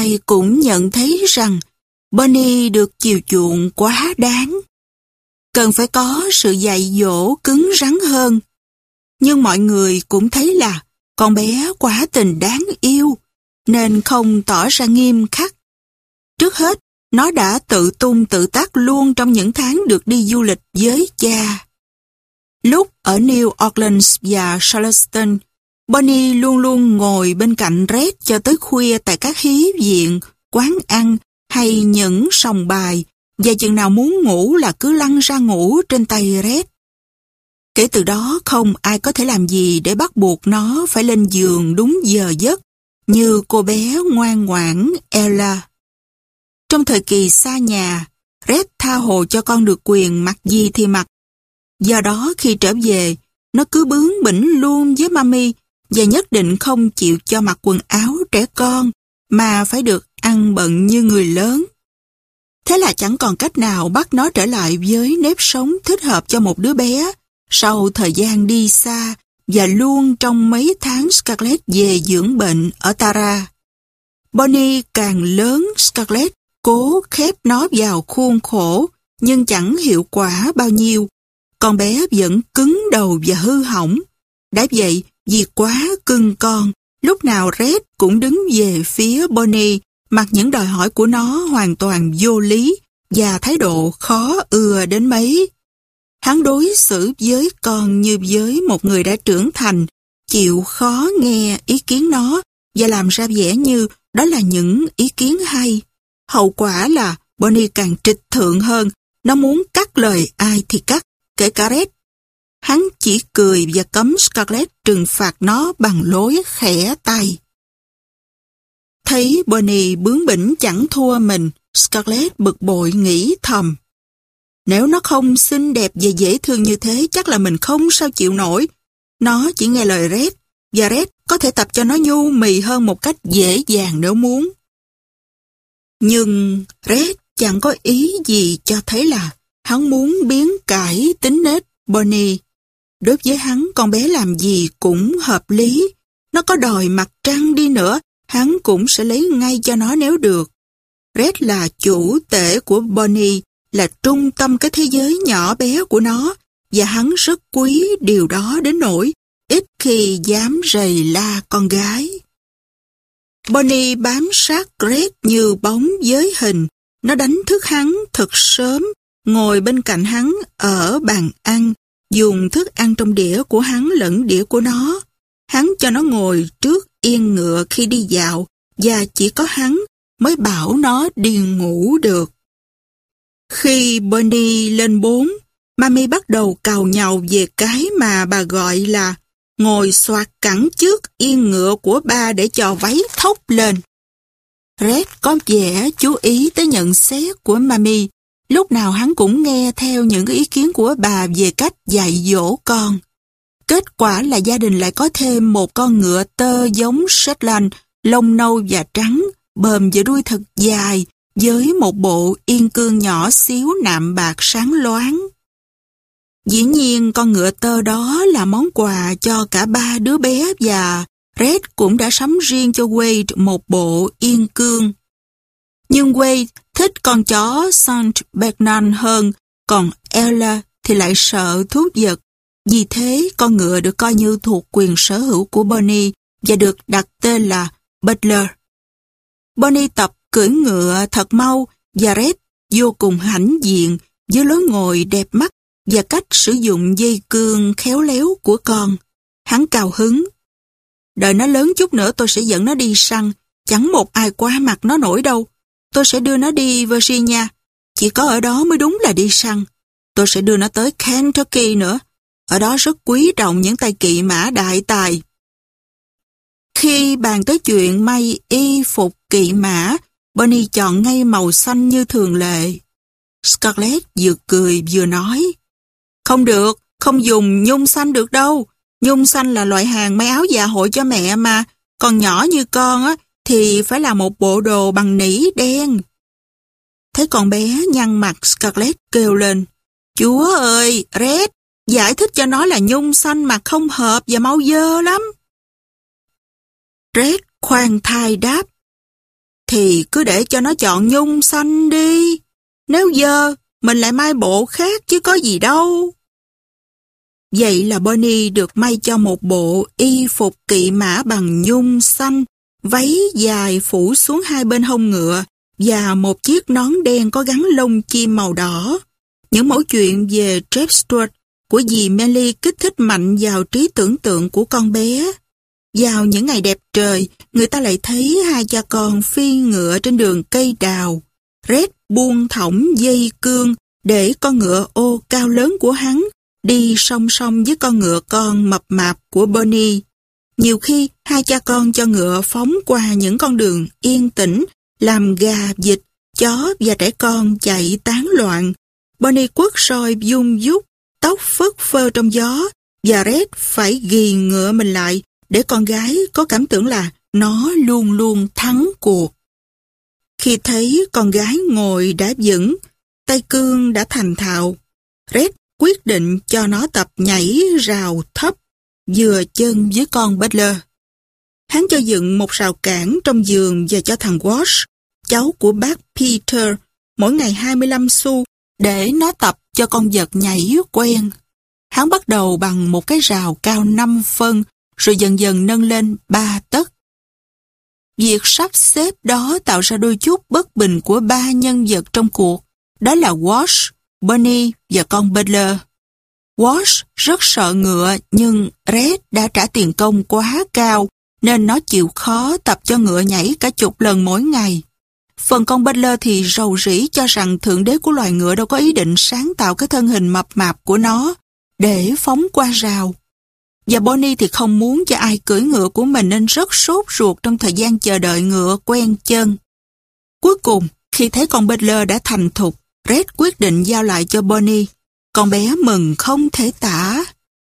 ai cũng nhận thấy rằng Bonnie được chiều chuộng quá đáng. Cần phải có sự dạy dỗ cứng rắn hơn. Nhưng mọi người cũng thấy là con bé quá tình đáng yêu, nên không tỏ ra nghiêm khắc. Trước hết, nó đã tự tung tự tác luôn trong những tháng được đi du lịch với cha. Lúc ở New Orleans và Charleston, Bonnie luôn luôn ngồi bên cạnh Red cho tới khuya tại các hí viện, quán ăn hay những sòng bài và chừng nào muốn ngủ là cứ lăn ra ngủ trên tay Red. Kể từ đó không ai có thể làm gì để bắt buộc nó phải lên giường đúng giờ giấc như cô bé ngoan ngoãn Ella. Trong thời kỳ xa nhà, Red tha hồ cho con được quyền mặc gì thì mặc. Do đó khi trở về, nó cứ bướng bỉnh luôn với mami và nhất định không chịu cho mặc quần áo trẻ con mà phải được ăn bận như người lớn. Thế là chẳng còn cách nào bắt nó trở lại với nếp sống thích hợp cho một đứa bé sau thời gian đi xa và luôn trong mấy tháng Scarlett về dưỡng bệnh ở Tara. Bonnie càng lớn Scarlett cố khép nó vào khuôn khổ nhưng chẳng hiệu quả bao nhiêu. Con bé vẫn cứng đầu và hư hỏng. Đã vậy, vì quá cưng con, lúc nào Red cũng đứng về phía Bonnie, mặc những đòi hỏi của nó hoàn toàn vô lý và thái độ khó ưa đến mấy. Hắn đối xử với con như với một người đã trưởng thành, chịu khó nghe ý kiến nó và làm ra vẻ như đó là những ý kiến hay. Hậu quả là Bonnie càng trịch thượng hơn, nó muốn cắt lời ai thì cắt, kể cả Red. Hắn chỉ cười và cấm Scarlett trừng phạt nó bằng lối khẽ tay. Thấy Bonnie bướng bỉnh chẳng thua mình, Scarlett bực bội nghĩ thầm. Nếu nó không xinh đẹp và dễ thương như thế chắc là mình không sao chịu nổi. Nó chỉ nghe lời Red và Red có thể tập cho nó nhu mì hơn một cách dễ dàng nếu muốn. Nhưng Red chẳng có ý gì cho thấy là hắn muốn biến cải tính nết Bonnie. Đối với hắn con bé làm gì cũng hợp lý. Nó có đòi mặt trăng đi nữa, hắn cũng sẽ lấy ngay cho nó nếu được. Red là chủ tể của Bonnie, là trung tâm cái thế giới nhỏ bé của nó, và hắn rất quý điều đó đến nỗi ít khi dám rầy la con gái. Bonnie bám sát Red như bóng giới hình. Nó đánh thức hắn thật sớm, ngồi bên cạnh hắn ở bàn ăn, dùng thức ăn trong đĩa của hắn lẫn đĩa của nó. Hắn cho nó ngồi trước yên ngựa khi đi dạo và chỉ có hắn mới bảo nó đi ngủ được. Khi Bonnie lên bốn, Mami bắt đầu cào nhào về cái mà bà gọi là ngồi xoạt cẳng trước yên ngựa của ba để cho váy thốc lên. Red có vẻ chú ý tới nhận xét của Mami. Lúc nào hắn cũng nghe theo những ý kiến của bà về cách dạy dỗ con. Kết quả là gia đình lại có thêm một con ngựa tơ giống Shetland, lông nâu và trắng, bờm và đuôi thật dài, với một bộ yên cương nhỏ xíu nạm bạc sáng loáng. Dĩ nhiên con ngựa tơ đó là món quà cho cả ba đứa bé và Red cũng đã sắm riêng cho Wade một bộ yên cương. Nhưng Wade thích con chó Saint Bernard hơn, còn Ella thì lại sợ thú vật. Vì thế con ngựa được coi như thuộc quyền sở hữu của Bonnie và được đặt tên là Butler. Bonnie tập cưỡi ngựa thật mau và Red vô cùng hãnh diện với lối ngồi đẹp mắt và cách sử dụng dây cương khéo léo của con. Hắn cao hứng. Đợi nó lớn chút nữa tôi sẽ dẫn nó đi săn. Chẳng một ai qua mặt nó nổi đâu. Tôi sẽ đưa nó đi Virginia. Chỉ có ở đó mới đúng là đi săn. Tôi sẽ đưa nó tới Kentucky nữa. Ở đó rất quý trọng những tay kỵ mã đại tài. Khi bàn tới chuyện may y phục kỵ mã, Bonnie chọn ngay màu xanh như thường lệ. Scarlett vừa cười vừa nói. Không được, không dùng nhung xanh được đâu. Nhung xanh là loại hàng may áo dạ hội cho mẹ mà. Còn nhỏ như con á, thì phải là một bộ đồ bằng nỉ đen. Thấy con bé nhăn mặt Scarlett kêu lên. Chúa ơi, Red, giải thích cho nó là nhung xanh mà không hợp và mau dơ lắm. Red khoan thai đáp. thì cứ để cho nó chọn nhung xanh đi. Nếu dơ, mình lại may bộ khác chứ có gì đâu. Vậy là Bonnie được may cho một bộ y phục kỵ mã bằng nhung xanh, váy dài phủ xuống hai bên hông ngựa và một chiếc nón đen có gắn lông chim màu đỏ. Những mẫu chuyện về Jeff Stewart của dì Melly kích thích mạnh vào trí tưởng tượng của con bé. Vào những ngày đẹp trời, người ta lại thấy hai cha con phi ngựa trên đường cây đào. Red buông thõng dây cương để con ngựa ô cao lớn của hắn đi song song với con ngựa con mập mạp của Bonnie. Nhiều khi, hai cha con cho ngựa phóng qua những con đường yên tĩnh, làm gà, vịt, chó và trẻ con chạy tán loạn. Bonnie quất soi dung dút, tóc phất phơ trong gió, và Red phải ghi ngựa mình lại để con gái có cảm tưởng là nó luôn luôn thắng cuộc. Khi thấy con gái ngồi đã vững, tay cương đã thành thạo, Red quyết định cho nó tập nhảy rào thấp, vừa chân với con Butler. Hắn cho dựng một rào cản trong giường và cho thằng Wash, cháu của bác Peter, mỗi ngày 25 xu để nó tập cho con vật nhảy quen. Hắn bắt đầu bằng một cái rào cao 5 phân, rồi dần dần nâng lên 3 tấc. Việc sắp xếp đó tạo ra đôi chút bất bình của ba nhân vật trong cuộc, đó là Wash, Bonnie và con Butler. Wash rất sợ ngựa nhưng Red đã trả tiền công quá cao nên nó chịu khó tập cho ngựa nhảy cả chục lần mỗi ngày. Phần con Butler thì rầu rĩ cho rằng thượng đế của loài ngựa đâu có ý định sáng tạo cái thân hình mập mạp của nó để phóng qua rào. Và Bonnie thì không muốn cho ai cưỡi ngựa của mình nên rất sốt ruột trong thời gian chờ đợi ngựa quen chân. Cuối cùng, khi thấy con Butler đã thành thục, Red quyết định giao lại cho Bonnie. Con bé mừng không thể tả.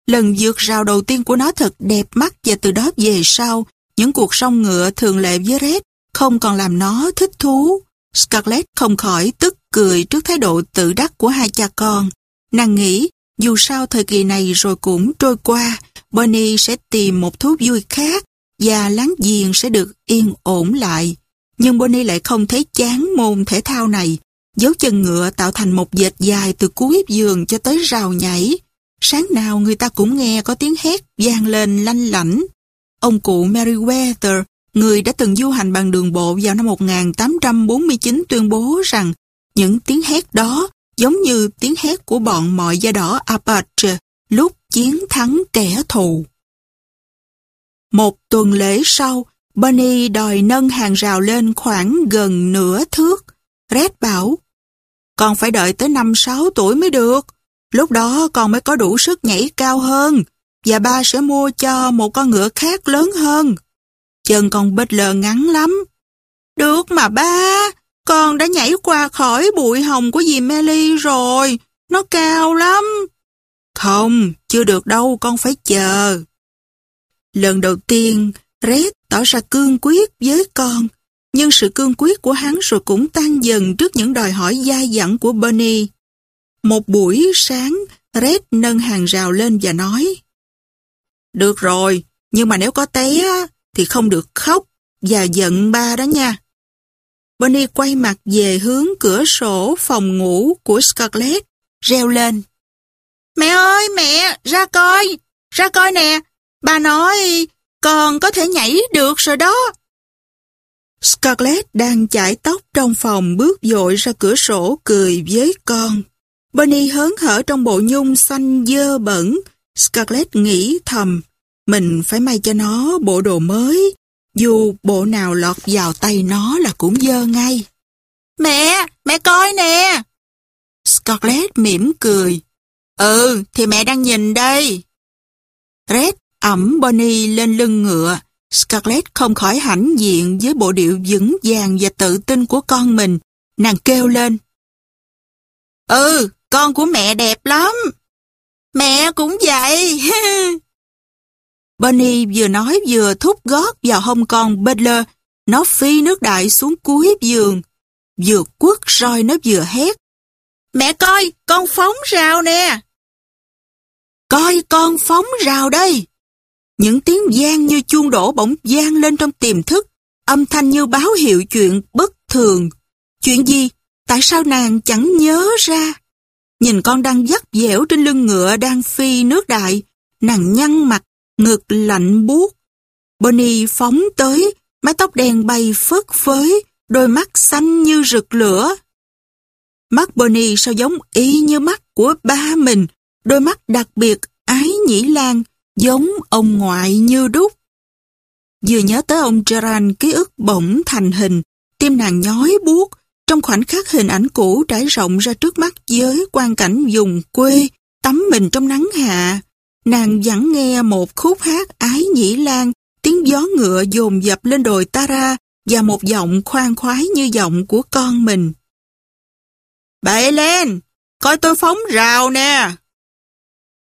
Lần vượt rào đầu tiên của nó thật đẹp mắt và từ đó về sau, những cuộc song ngựa thường lệ với Red không còn làm nó thích thú. Scarlett không khỏi tức cười trước thái độ tự đắc của hai cha con. Nàng nghĩ, dù sao thời kỳ này rồi cũng trôi qua, Bonnie sẽ tìm một thú vui khác và láng giềng sẽ được yên ổn lại. Nhưng Bonnie lại không thấy chán môn thể thao này. Dấu chân ngựa tạo thành một dệt dài từ cuối giường cho tới rào nhảy. Sáng nào người ta cũng nghe có tiếng hét vang lên lanh lảnh. Ông cụ Meriwether, người đã từng du hành bằng đường bộ vào năm 1849 tuyên bố rằng những tiếng hét đó giống như tiếng hét của bọn mọi da đỏ Apache lúc chiến thắng kẻ thù. Một tuần lễ sau, Bunny đòi nâng hàng rào lên khoảng gần nửa thước. Red bảo, con phải đợi tới 5-6 tuổi mới được. Lúc đó con mới có đủ sức nhảy cao hơn và ba sẽ mua cho một con ngựa khác lớn hơn. Chân con Butler ngắn lắm. Được mà ba, con đã nhảy qua khỏi bụi hồng của dì Melly rồi. Nó cao lắm. Không, chưa được đâu, con phải chờ. Lần đầu tiên, Red tỏ ra cương quyết với con, nhưng sự cương quyết của hắn rồi cũng tan dần trước những đòi hỏi dai dẳng của Bernie. Một buổi sáng, Red nâng hàng rào lên và nói Được rồi, nhưng mà nếu có té thì không được khóc và giận ba đó nha. Bonnie quay mặt về hướng cửa sổ phòng ngủ của Scarlett, reo lên. Mẹ ơi mẹ, ra coi, ra coi nè, bà nói con có thể nhảy được rồi đó. Scarlett đang chải tóc trong phòng bước dội ra cửa sổ cười với con. Bonnie hớn hở trong bộ nhung xanh dơ bẩn. Scarlett nghĩ thầm, mình phải may cho nó bộ đồ mới, dù bộ nào lọt vào tay nó là cũng dơ ngay. Mẹ, mẹ coi nè. Scarlett mỉm cười. Ừ, thì mẹ đang nhìn đây. Red ẩm Bonnie lên lưng ngựa. Scarlett không khỏi hãnh diện với bộ điệu vững vàng và tự tin của con mình. Nàng kêu lên. Ừ, con của mẹ đẹp lắm. Mẹ cũng vậy. Bonnie vừa nói vừa thúc gót vào hông con Butler. Nó phi nước đại xuống cuối giường. Vừa quất roi nó vừa hét. Mẹ coi, con phóng rào nè. Coi con phóng rào đây. Những tiếng gian như chuông đổ bỗng gian lên trong tiềm thức. âm thanh như báo hiệu chuyện bất thường. Chuyện gì? Tại sao nàng chẳng nhớ ra? Nhìn con đang dắt dẻo trên lưng ngựa đang phi nước đại, nàng nhăn mặt, ngực lạnh buốt. Bonnie phóng tới, mái tóc đen bay phất phới, đôi mắt xanh như rực lửa. Mắt Bonnie sao giống y như mắt của ba mình, đôi mắt đặc biệt ái nhĩ lan, giống ông ngoại như đúc. Vừa nhớ tới ông Gerard ký ức bỗng thành hình, tim nàng nhói buốt trong khoảnh khắc hình ảnh cũ trải rộng ra trước mắt với quang cảnh vùng quê, tắm mình trong nắng hạ. Nàng vẫn nghe một khúc hát ái nhĩ lan, tiếng gió ngựa dồn dập lên đồi Tara và một giọng khoan khoái như giọng của con mình. bà lên, coi tôi phóng rào nè.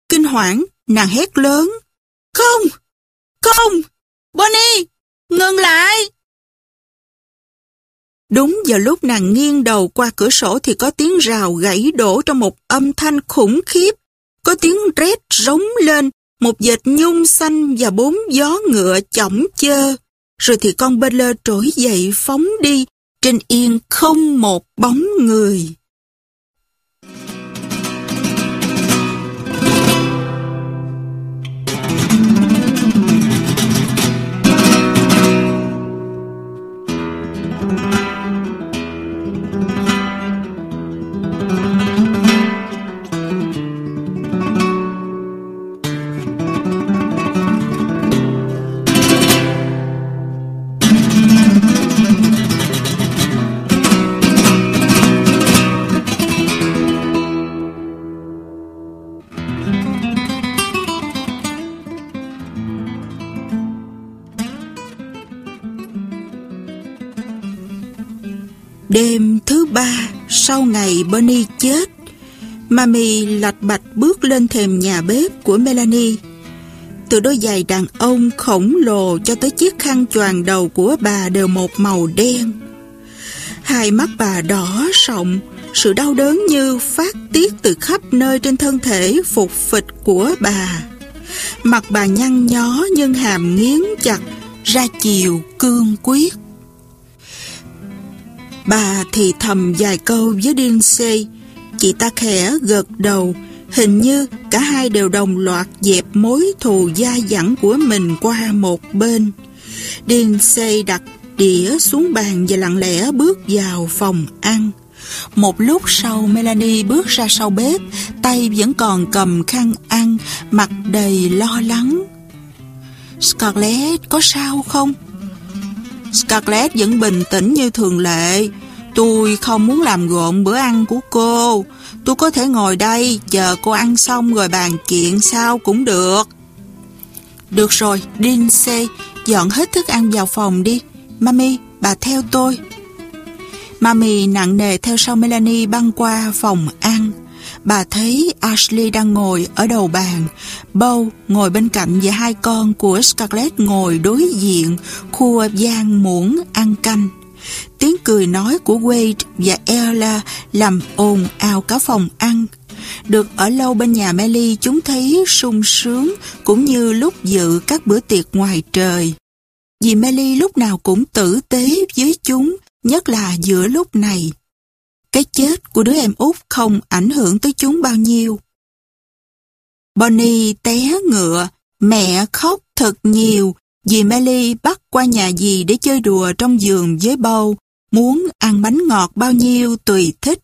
Kinh hoảng, nàng hét lớn. Không, không, Bonnie, ngừng lại. Đúng vào lúc nàng nghiêng đầu qua cửa sổ thì có tiếng rào gãy đổ trong một âm thanh khủng khiếp. Có tiếng rét rống lên, một dệt nhung xanh và bốn gió ngựa chỏng chơ. Rồi thì con bê lơ trỗi dậy phóng đi, trên yên không một bóng người. Ngày Bonnie chết, Mami lạch bạch bước lên thềm nhà bếp của Melanie. Từ đôi giày đàn ông khổng lồ cho tới chiếc khăn choàng đầu của bà đều một màu đen. Hai mắt bà đỏ sọng, sự đau đớn như phát tiết từ khắp nơi trên thân thể phục phịch của bà. Mặt bà nhăn nhó nhưng hàm nghiến chặt, ra chiều cương quyết. Bà thì thầm vài câu với Lindsay. Chị ta khẽ gật đầu. Hình như cả hai đều đồng loạt dẹp mối thù gia dẳng của mình qua một bên. Lindsay đặt đĩa xuống bàn và lặng lẽ bước vào phòng ăn. Một lúc sau Melanie bước ra sau bếp, tay vẫn còn cầm khăn ăn, mặt đầy lo lắng. Scarlett có sao không? Scarlett vẫn bình tĩnh như thường lệ. Tôi không muốn làm gộn bữa ăn của cô. Tôi có thể ngồi đây chờ cô ăn xong rồi bàn chuyện sao cũng được. Được rồi, Lindsay, dọn hết thức ăn vào phòng đi. Mami, bà theo tôi. Mami nặng nề theo sau Melanie băng qua phòng ăn. Bà thấy Ashley đang ngồi ở đầu bàn, Beau ngồi bên cạnh và hai con của Scarlett ngồi đối diện, khua gian muỗng ăn canh. Tiếng cười nói của Wade và Ella làm ồn ào cả phòng ăn. Được ở lâu bên nhà Melly chúng thấy sung sướng cũng như lúc dự các bữa tiệc ngoài trời. Vì Melly lúc nào cũng tử tế với chúng, nhất là giữa lúc này. Cái chết của đứa em út không ảnh hưởng tới chúng bao nhiêu. Bonnie té ngựa, mẹ khóc thật nhiều vì Melly bắt qua nhà dì để chơi đùa trong giường với bầu, muốn ăn bánh ngọt bao nhiêu tùy thích.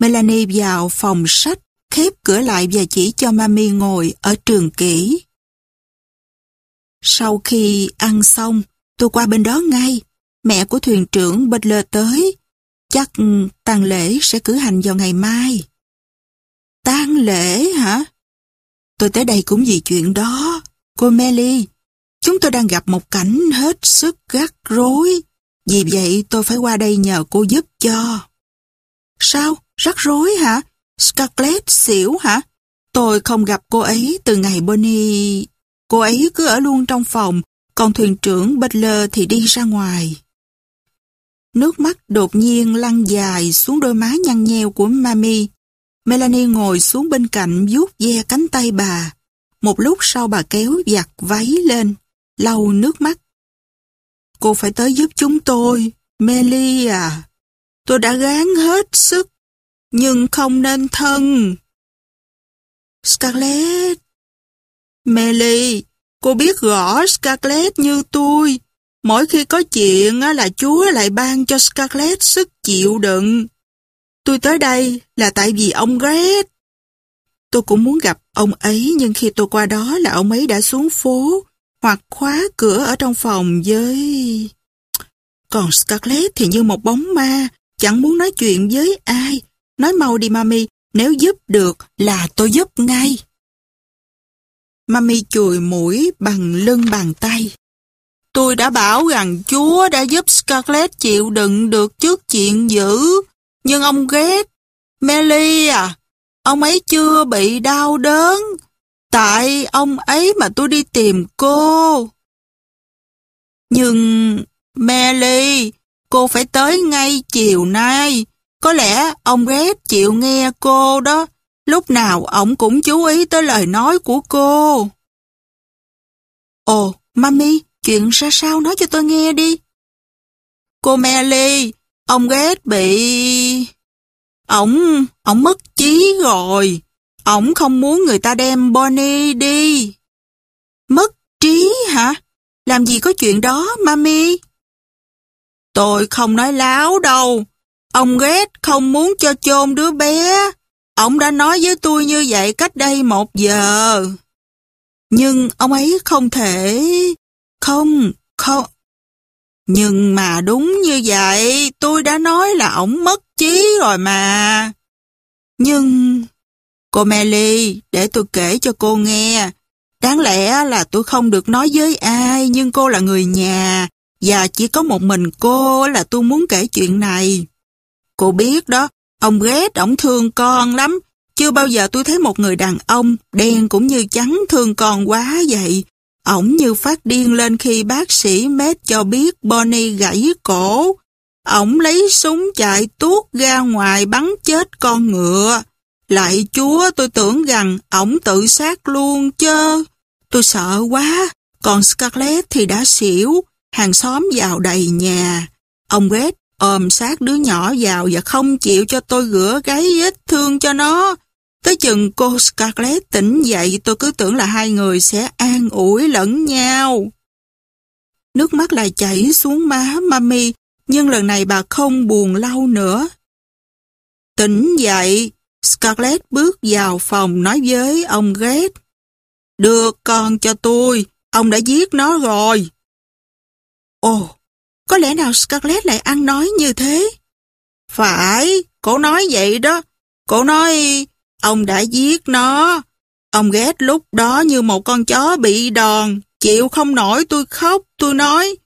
Melanie vào phòng sách, khép cửa lại và chỉ cho Mami ngồi ở trường kỹ. Sau khi ăn xong, tôi qua bên đó ngay. Mẹ của thuyền trưởng Butler tới. Chắc tang lễ sẽ cử hành vào ngày mai. tang lễ hả? Tôi tới đây cũng vì chuyện đó. Cô Melly, chúng tôi đang gặp một cảnh hết sức gắt rối. Vì vậy tôi phải qua đây nhờ cô giúp cho. Sao? Rắc rối hả? Scarlett xỉu hả? Tôi không gặp cô ấy từ ngày Bonnie... Cô ấy cứ ở luôn trong phòng, còn thuyền trưởng Butler thì đi ra ngoài. Nước mắt đột nhiên lăn dài xuống đôi má nhăn nheo của Mami. Melanie ngồi xuống bên cạnh vuốt ve cánh tay bà. Một lúc sau bà kéo giặt váy lên, lau nước mắt cô phải tới giúp chúng tôi. Meli à, tôi đã gán hết sức, nhưng không nên thân. Scarlett. Meli, cô biết rõ Scarlett như tôi. Mỗi khi có chuyện là Chúa lại ban cho Scarlett sức chịu đựng. Tôi tới đây là tại vì ông Gret. Tôi cũng muốn gặp ông ấy nhưng khi tôi qua đó là ông ấy đã xuống phố hoặc khóa cửa ở trong phòng với... Còn Scarlett thì như một bóng ma, chẳng muốn nói chuyện với ai. Nói mau đi mami, nếu giúp được là tôi giúp ngay. Mami chùi mũi bằng lưng bàn tay. Tôi đã bảo rằng Chúa đã giúp Scarlett chịu đựng được trước chuyện dữ. Nhưng ông ghét. Melly à, ông ấy chưa bị đau đớn. Tại ông ấy mà tôi đi tìm cô. Nhưng Melly, cô phải tới ngay chiều nay. Có lẽ ông ghét chịu nghe cô đó. Lúc nào ông cũng chú ý tới lời nói của cô. Ồ, Mami, chuyện ra sao nói cho tôi nghe đi. Cô Melly, ông ghét bị... Ông, ông mất trí rồi. Ông không muốn người ta đem Bonnie đi. Mất trí hả? Làm gì có chuyện đó, Mami? Tôi không nói láo đâu. Ông ghét không muốn cho chôn đứa bé. Ông đã nói với tôi như vậy cách đây một giờ. Nhưng ông ấy không thể... Không, không... Nhưng mà đúng như vậy, tôi đã nói là ổng mất trí rồi mà. Nhưng... Cô Melly, để tôi kể cho cô nghe. Đáng lẽ là tôi không được nói với ai, nhưng cô là người nhà, và chỉ có một mình cô là tôi muốn kể chuyện này. Cô biết đó, ông ghét, ổng thương con lắm. Chưa bao giờ tôi thấy một người đàn ông, đen cũng như trắng thương con quá vậy. Ổng như phát điên lên khi bác sĩ Med cho biết Bonnie gãy cổ. Ổng lấy súng chạy tuốt ra ngoài bắn chết con ngựa. Lại chúa tôi tưởng rằng ổng tự sát luôn chứ. Tôi sợ quá, còn Scarlett thì đã xỉu, hàng xóm vào đầy nhà. Ông Red ôm sát đứa nhỏ vào và không chịu cho tôi rửa gáy vết thương cho nó. Tới chừng cô Scarlett tỉnh dậy tôi cứ tưởng là hai người sẽ an ủi lẫn nhau. Nước mắt lại chảy xuống má mami, nhưng lần này bà không buồn lâu nữa. Tỉnh dậy, Scarlett bước vào phòng nói với ông Ghét. Được con cho tôi, ông đã giết nó rồi. Ồ, có lẽ nào Scarlett lại ăn nói như thế? Phải, cô nói vậy đó. cô nói, ông đã giết nó. Ông ghét lúc đó như một con chó bị đòn, chịu không nổi tôi khóc, tôi nói.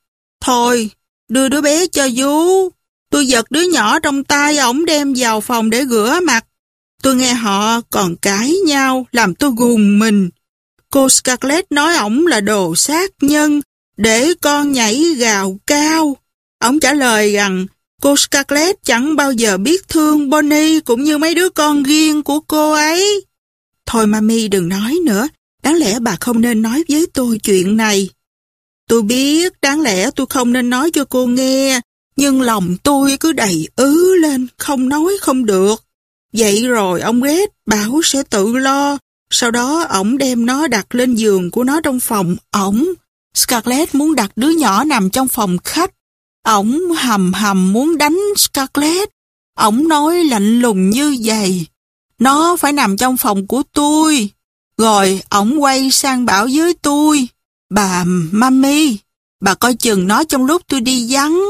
Thôi, đưa đứa bé cho vú. Tôi giật đứa nhỏ trong tay ổng đem vào phòng để rửa mặt. Tôi nghe họ còn cãi nhau, làm tôi gùng mình. Cô Scarlett nói ổng là đồ sát nhân, để con nhảy gào cao. Ông trả lời rằng cô Scarlett chẳng bao giờ biết thương Bonnie cũng như mấy đứa con riêng của cô ấy. Thôi mami đừng nói nữa, đáng lẽ bà không nên nói với tôi chuyện này. Tôi biết đáng lẽ tôi không nên nói cho cô nghe, nhưng lòng tôi cứ đầy ứ lên, không nói không được. Vậy rồi ông ghét, bảo sẽ tự lo. Sau đó ổng đem nó đặt lên giường của nó trong phòng ổng. Scarlett muốn đặt đứa nhỏ nằm trong phòng khách. Ổng hầm hầm muốn đánh Scarlett. Ổng nói lạnh lùng như vậy. Nó phải nằm trong phòng của tôi. Rồi ổng quay sang bảo với tôi. Bà Mami, bà coi chừng nó trong lúc tôi đi vắng.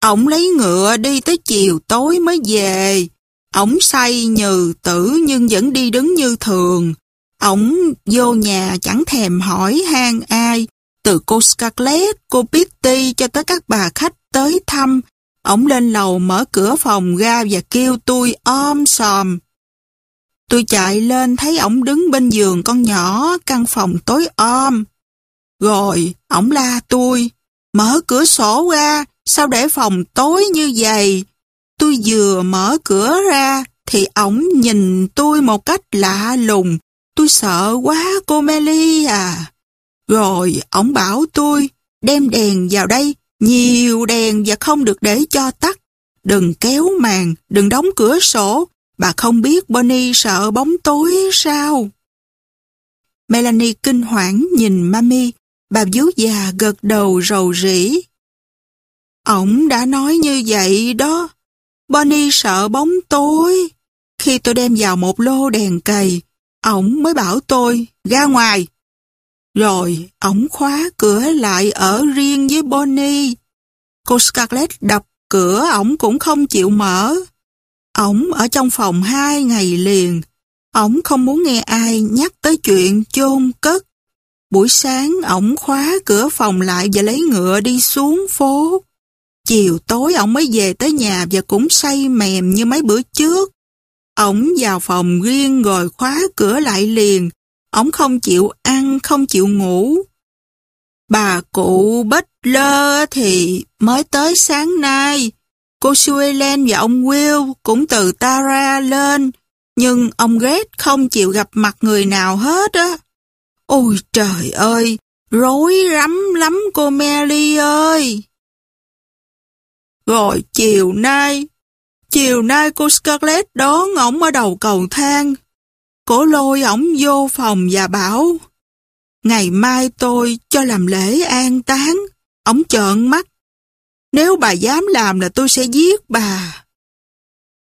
Ổng lấy ngựa đi tới chiều tối mới về. Ổng say nhừ tử nhưng vẫn đi đứng như thường. Ổng vô nhà chẳng thèm hỏi han ai, từ cô Scarlett, cô Pitty cho tới các bà khách tới thăm. Ổng lên lầu mở cửa phòng ra và kêu tôi om sòm. Tôi chạy lên thấy ổng đứng bên giường con nhỏ, căn phòng tối om. Rồi, ổng la tôi, mở cửa sổ ra, sao để phòng tối như vậy? Tôi vừa mở cửa ra, thì ổng nhìn tôi một cách lạ lùng, Tôi sợ quá cô Melly à. Rồi, ông bảo tôi, đem đèn vào đây, nhiều đèn và không được để cho tắt. Đừng kéo màn, đừng đóng cửa sổ. Bà không biết Bonnie sợ bóng tối sao? Melanie kinh hoảng nhìn Mami. Bà vú già gật đầu rầu rĩ. Ông đã nói như vậy đó. Bonnie sợ bóng tối. Khi tôi đem vào một lô đèn cầy, ổng mới bảo tôi ra ngoài. Rồi, ổng khóa cửa lại ở riêng với Bonnie. Cô Scarlett đập cửa ổng cũng không chịu mở. Ổng ở trong phòng hai ngày liền. Ổng không muốn nghe ai nhắc tới chuyện chôn cất. Buổi sáng ổng khóa cửa phòng lại và lấy ngựa đi xuống phố. Chiều tối ổng mới về tới nhà và cũng say mềm như mấy bữa trước. Ổng vào phòng riêng rồi khóa cửa lại liền ông không chịu ăn, không chịu ngủ. Bà cụ Bích Lơ thì mới tới sáng nay. Cô Suelen và ông Will cũng từ Tara lên. Nhưng ông Red không chịu gặp mặt người nào hết á. Ôi trời ơi, rối rắm lắm cô Mary ơi. Rồi chiều nay, chiều nay cô Scarlett đón ổng ở đầu cầu thang. Cổ lôi ổng vô phòng và bảo, ngày mai tôi cho làm lễ an táng. Ổng trợn mắt. Nếu bà dám làm là tôi sẽ giết bà.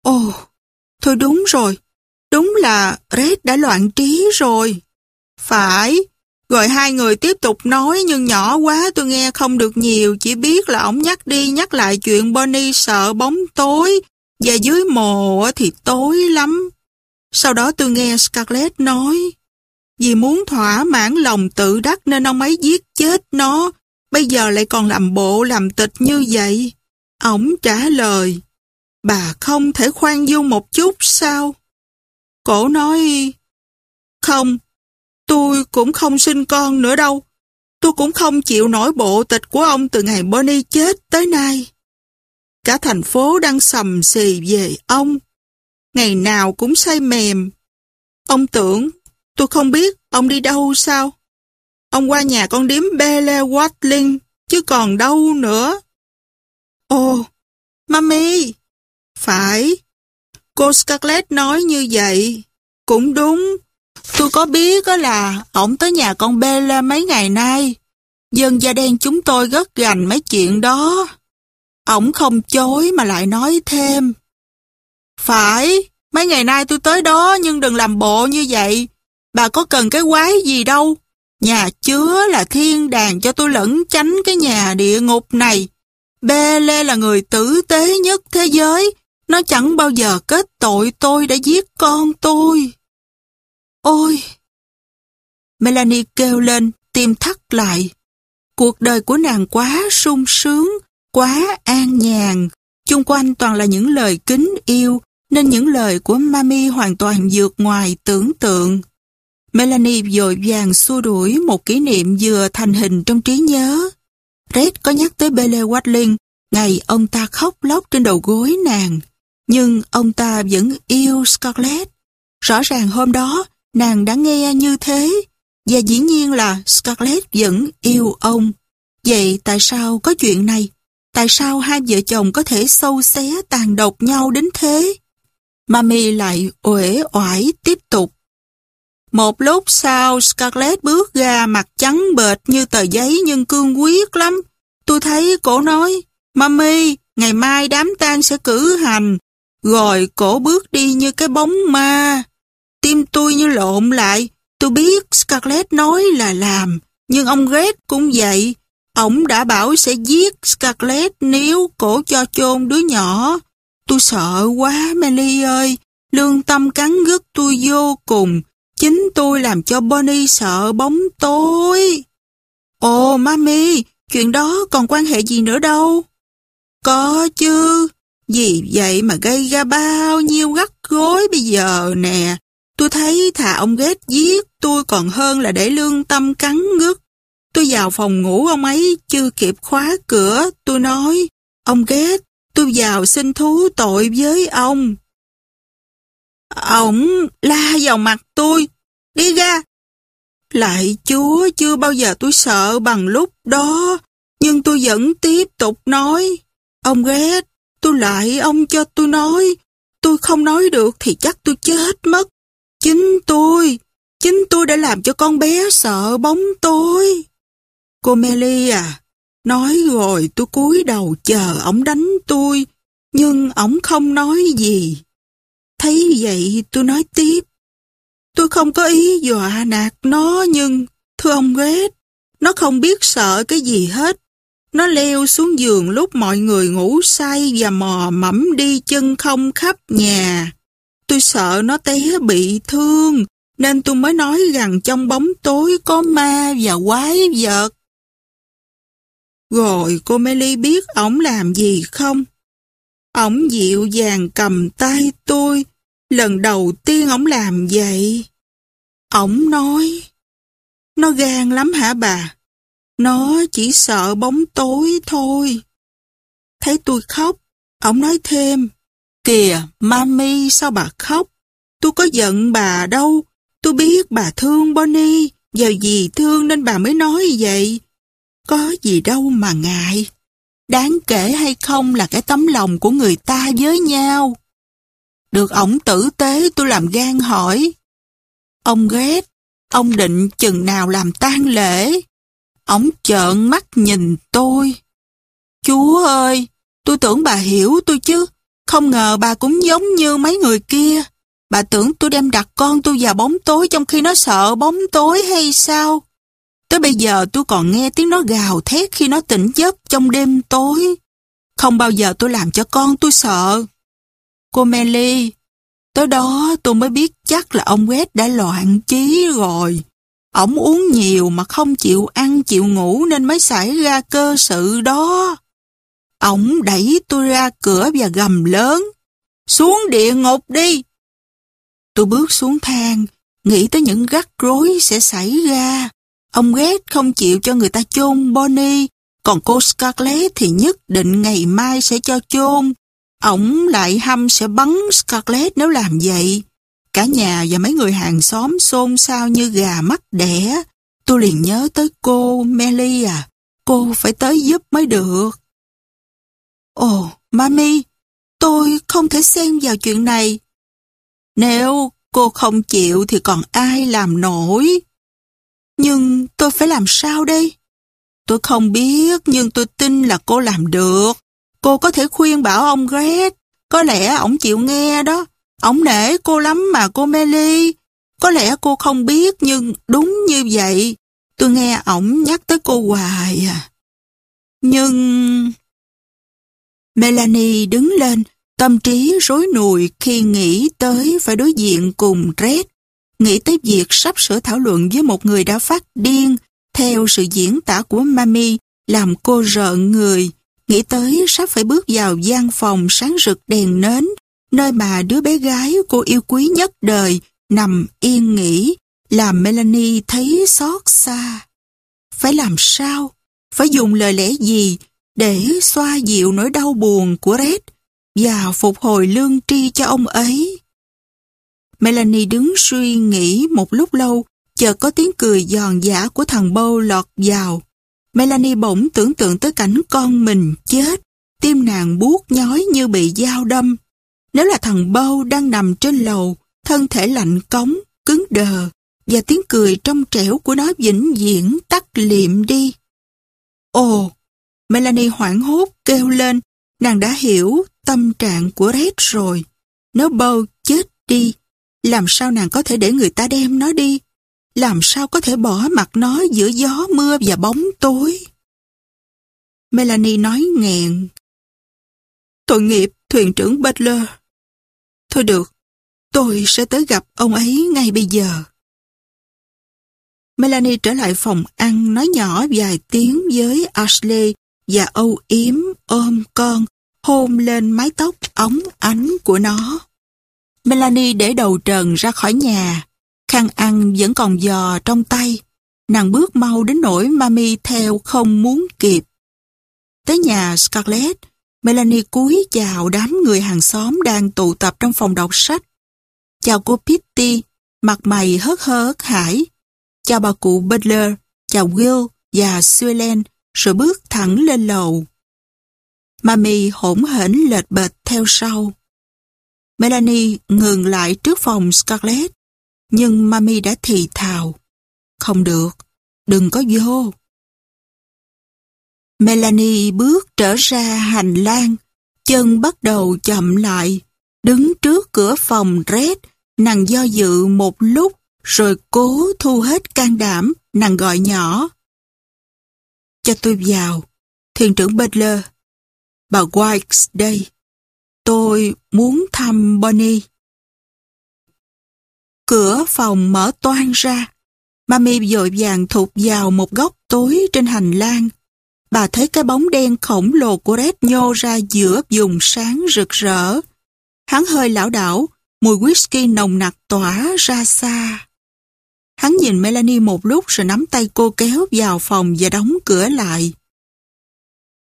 Ồ, thôi đúng rồi. Đúng là Red đã loạn trí rồi. Phải. Rồi hai người tiếp tục nói nhưng nhỏ quá tôi nghe không được nhiều. Chỉ biết là ổng nhắc đi nhắc lại chuyện Bonnie sợ bóng tối. Và dưới mồ thì tối lắm. Sau đó tôi nghe Scarlett nói. Vì muốn thỏa mãn lòng tự đắc nên ông ấy giết chết nó. Bây giờ lại còn làm bộ làm tịch như vậy. ông trả lời. Bà không thể khoan dung một chút sao? Cổ nói. Không, tôi cũng không sinh con nữa đâu. Tôi cũng không chịu nổi bộ tịch của ông từ ngày Bonnie chết tới nay. Cả thành phố đang sầm xì về ông. Ngày nào cũng say mềm. Ông tưởng tôi không biết ông đi đâu sao? Ông qua nhà con điếm Bele Watling, chứ còn đâu nữa. Ồ, Mami, phải, cô Scarlett nói như vậy. Cũng đúng, tôi có biết đó là ổng tới nhà con Bele mấy ngày nay. Dân da đen chúng tôi rất gành mấy chuyện đó. Ổng không chối mà lại nói thêm. Phải, mấy ngày nay tôi tới đó nhưng đừng làm bộ như vậy. Bà có cần cái quái gì đâu. Nhà chứa là thiên đàng cho tôi lẫn tránh cái nhà địa ngục này. Bê Lê là người tử tế nhất thế giới. Nó chẳng bao giờ kết tội tôi đã giết con tôi. Ôi! Melanie kêu lên, tim thắt lại. Cuộc đời của nàng quá sung sướng, quá an nhàn. Chung quanh toàn là những lời kính yêu, nên những lời của Mami hoàn toàn vượt ngoài tưởng tượng. Melanie dội vàng xua đuổi một kỷ niệm vừa thành hình trong trí nhớ. Red có nhắc tới Bele Watling, ngày ông ta khóc lóc trên đầu gối nàng. Nhưng ông ta vẫn yêu Scarlett. Rõ ràng hôm đó, nàng đã nghe như thế. Và dĩ nhiên là Scarlett vẫn yêu ông. Vậy tại sao có chuyện này? Tại sao hai vợ chồng có thể sâu xé tàn độc nhau đến thế? Mami lại uể oải tiếp tục. Một lúc sau, Scarlett bước ra mặt trắng bệt như tờ giấy nhưng cương quyết lắm. Tôi thấy cổ nói, Mami, ngày mai đám tang sẽ cử hành. Rồi cổ bước đi như cái bóng ma. Tim tôi như lộn lại. Tôi biết Scarlett nói là làm. Nhưng ông Red cũng vậy. Ông đã bảo sẽ giết Scarlett nếu cổ cho chôn đứa nhỏ. Tôi sợ quá, Melly ơi. Lương tâm cắn gứt tôi vô cùng. Chính tôi làm cho Bonnie sợ bóng tối. Ồ, Mami, chuyện đó còn quan hệ gì nữa đâu. Có chứ. Vì vậy mà gây ra bao nhiêu gắt gối bây giờ nè. Tôi thấy thà ông ghét giết tôi còn hơn là để lương tâm cắn ngứt. Tôi vào phòng ngủ ông ấy chưa kịp khóa cửa. Tôi nói, ông ghét, tôi vào xin thú tội với ông. Ông la vào mặt tôi. Đi ra. Lại chúa chưa bao giờ tôi sợ bằng lúc đó. Nhưng tôi vẫn tiếp tục nói. Ông ghét, tôi lại ông cho tôi nói. Tôi không nói được thì chắc tôi chết mất. Chính tôi, chính tôi đã làm cho con bé sợ bóng tôi. Cô Melly à, nói rồi tôi cúi đầu chờ ổng đánh tôi, nhưng ổng không nói gì. Thấy vậy tôi nói tiếp. Tôi không có ý dọa nạt nó nhưng, thưa ông Ghét, nó không biết sợ cái gì hết. Nó leo xuống giường lúc mọi người ngủ say và mò mẫm đi chân không khắp nhà. Tôi sợ nó té bị thương, nên tôi mới nói rằng trong bóng tối có ma và quái vật. Rồi cô Melly biết ổng làm gì không? Ổng dịu dàng cầm tay tôi, lần đầu tiên ổng làm vậy. Ổng nói, nó gan lắm hả bà? Nó chỉ sợ bóng tối thôi. Thấy tôi khóc, ổng nói thêm, Kìa, mami sao bà khóc? Tôi có giận bà đâu. Tôi biết bà thương Bonnie, và gì thương nên bà mới nói vậy. Có gì đâu mà ngại. Đáng kể hay không là cái tấm lòng của người ta với nhau. Được ổng tử tế tôi làm gan hỏi. Ông ghét, ông định chừng nào làm tang lễ? Ông trợn mắt nhìn tôi. Chúa ơi, tôi tưởng bà hiểu tôi chứ. Không ngờ bà cũng giống như mấy người kia. Bà tưởng tôi đem đặt con tôi vào bóng tối trong khi nó sợ bóng tối hay sao? Tới bây giờ tôi còn nghe tiếng nó gào thét khi nó tỉnh giấc trong đêm tối. Không bao giờ tôi làm cho con tôi sợ. Cô Melly, tới đó tôi mới biết chắc là ông West đã loạn trí rồi. Ông uống nhiều mà không chịu ăn chịu ngủ nên mới xảy ra cơ sự đó. Ông đẩy tôi ra cửa và gầm lớn. Xuống địa ngục đi! Tôi bước xuống thang, nghĩ tới những rắc rối sẽ xảy ra. Ông ghét không chịu cho người ta chôn Bonnie, còn cô Scarlett thì nhất định ngày mai sẽ cho chôn. Ông lại hăm sẽ bắn Scarlett nếu làm vậy. Cả nhà và mấy người hàng xóm xôn xao như gà mắt đẻ. Tôi liền nhớ tới cô, Melly à. Cô phải tới giúp mới được. Ồ, Mami, tôi không thể xen vào chuyện này. Nếu cô không chịu thì còn ai làm nổi. Nhưng tôi phải làm sao đây? Tôi không biết nhưng tôi tin là cô làm được. Cô có thể khuyên bảo ông Gret. Có lẽ ông chịu nghe đó. Ông nể cô lắm mà cô Melly. Có lẽ cô không biết nhưng đúng như vậy. Tôi nghe ổng nhắc tới cô hoài à. Nhưng... Melanie đứng lên, tâm trí rối nùi khi nghĩ tới phải đối diện cùng Red. Nghĩ tới việc sắp sửa thảo luận với một người đã phát điên, theo sự diễn tả của Mami, làm cô rợn người. Nghĩ tới sắp phải bước vào gian phòng sáng rực đèn nến, nơi mà đứa bé gái cô yêu quý nhất đời nằm yên nghỉ, làm Melanie thấy xót xa. Phải làm sao? Phải dùng lời lẽ gì để xoa dịu nỗi đau buồn của Red và phục hồi lương tri cho ông ấy. Melanie đứng suy nghĩ một lúc lâu, chợt có tiếng cười giòn giả của thằng Bâu lọt vào. Melanie bỗng tưởng tượng tới cảnh con mình chết, tim nàng buốt nhói như bị dao đâm. Nếu là thằng Bâu đang nằm trên lầu, thân thể lạnh cống, cứng đờ, và tiếng cười trong trẻo của nó vĩnh viễn tắt liệm đi. Ồ, Melanie hoảng hốt kêu lên, nàng đã hiểu tâm trạng của Red rồi. Nếu Bo chết đi, làm sao nàng có thể để người ta đem nó đi? Làm sao có thể bỏ mặt nó giữa gió mưa và bóng tối? Melanie nói nghẹn. Tội nghiệp thuyền trưởng Butler. Thôi được, tôi sẽ tới gặp ông ấy ngay bây giờ. Melanie trở lại phòng ăn nói nhỏ vài tiếng với Ashley và âu yếm ôm con, hôn lên mái tóc óng ánh của nó. Melanie để đầu trần ra khỏi nhà, khăn ăn vẫn còn giò trong tay. Nàng bước mau đến nỗi mami theo không muốn kịp. Tới nhà Scarlett, Melanie cúi chào đám người hàng xóm đang tụ tập trong phòng đọc sách. Chào cô Pitty, mặt mày hớt hớt hải. Chào bà cụ Butler, chào Will và Suelen rồi bước thẳng lên lầu. Mami hỗn hển lệch bệt theo sau. Melanie ngừng lại trước phòng Scarlett, nhưng Mami đã thì thào. Không được, đừng có vô. Melanie bước trở ra hành lang, chân bắt đầu chậm lại, đứng trước cửa phòng Red, nàng do dự một lúc, rồi cố thu hết can đảm, nàng gọi nhỏ. Cho tôi vào, thiền trưởng Butler. Bà Wikes đây. Tôi muốn thăm Bonnie. Cửa phòng mở toan ra. Mami dội vàng thụt vào một góc tối trên hành lang. Bà thấy cái bóng đen khổng lồ của Red nhô ra giữa vùng sáng rực rỡ. Hắn hơi lão đảo, mùi whisky nồng nặc tỏa ra xa. Hắn nhìn Melanie một lúc rồi nắm tay cô kéo vào phòng và đóng cửa lại.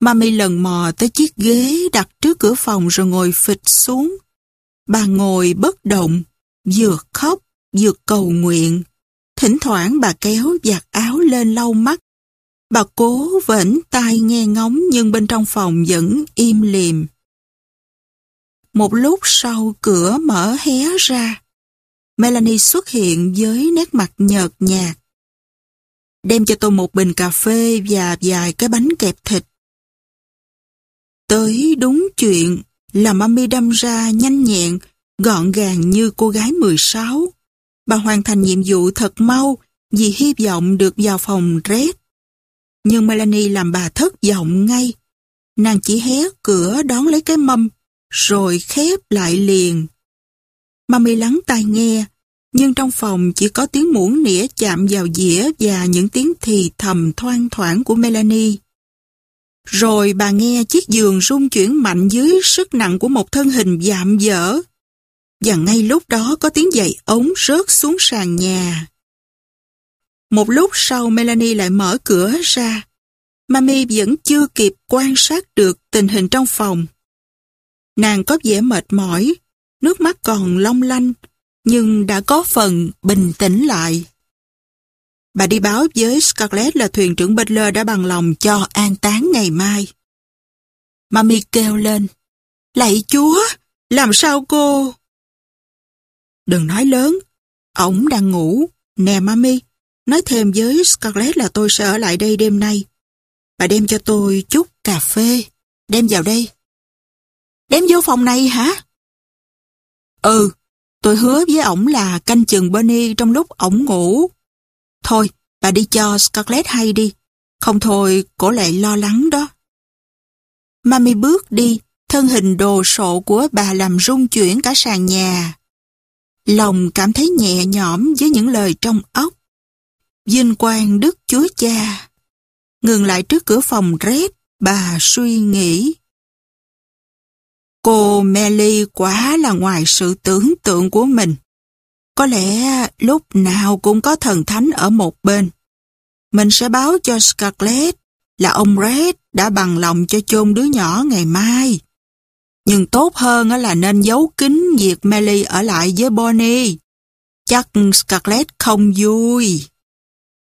Mami lần mò tới chiếc ghế đặt trước cửa phòng rồi ngồi phịch xuống. Bà ngồi bất động, vừa khóc, vừa cầu nguyện. Thỉnh thoảng bà kéo giặt áo lên lau mắt. Bà cố vẫn tai nghe ngóng nhưng bên trong phòng vẫn im lìm. Một lúc sau cửa mở hé ra. Melanie xuất hiện với nét mặt nhợt nhạt. Đem cho tôi một bình cà phê và vài cái bánh kẹp thịt. Tới đúng chuyện là mami đâm ra nhanh nhẹn, gọn gàng như cô gái 16. Bà hoàn thành nhiệm vụ thật mau vì hy vọng được vào phòng Red. Nhưng Melanie làm bà thất vọng ngay. Nàng chỉ hé cửa đón lấy cái mâm, rồi khép lại liền. Mami lắng tai nghe, nhưng trong phòng chỉ có tiếng muỗng nĩa chạm vào dĩa và những tiếng thì thầm thoang thoảng của Melanie. Rồi bà nghe chiếc giường rung chuyển mạnh dưới sức nặng của một thân hình dạm dở. Và ngay lúc đó có tiếng giày ống rớt xuống sàn nhà. Một lúc sau Melanie lại mở cửa ra. Mami vẫn chưa kịp quan sát được tình hình trong phòng. Nàng có vẻ mệt mỏi, nước mắt còn long lanh, nhưng đã có phần bình tĩnh lại. Bà đi báo với Scarlett là thuyền trưởng Butler đã bằng lòng cho an táng ngày mai. Mami kêu lên. Lạy chúa, làm sao cô? Đừng nói lớn, ổng đang ngủ. Nè Mami, nói thêm với Scarlett là tôi sẽ ở lại đây đêm nay. Bà đem cho tôi chút cà phê, đem vào đây. Đem vô phòng này hả? Ừ, tôi hứa với ổng là canh chừng Bernie trong lúc ổng ngủ. Thôi, bà đi cho Scarlett hay đi. Không thôi, cổ lại lo lắng đó. Mami bước đi, thân hình đồ sộ của bà làm rung chuyển cả sàn nhà. Lòng cảm thấy nhẹ nhõm với những lời trong óc. Vinh quang Đức Chúa Cha. Ngừng lại trước cửa phòng rét, bà suy nghĩ. Cô Melly quá là ngoài sự tưởng tượng của mình. Có lẽ lúc nào cũng có thần thánh ở một bên. Mình sẽ báo cho Scarlett là ông Red đã bằng lòng cho chôn đứa nhỏ ngày mai. Nhưng tốt hơn là nên giấu kín việc Melly ở lại với Bonnie. Chắc Scarlett không vui.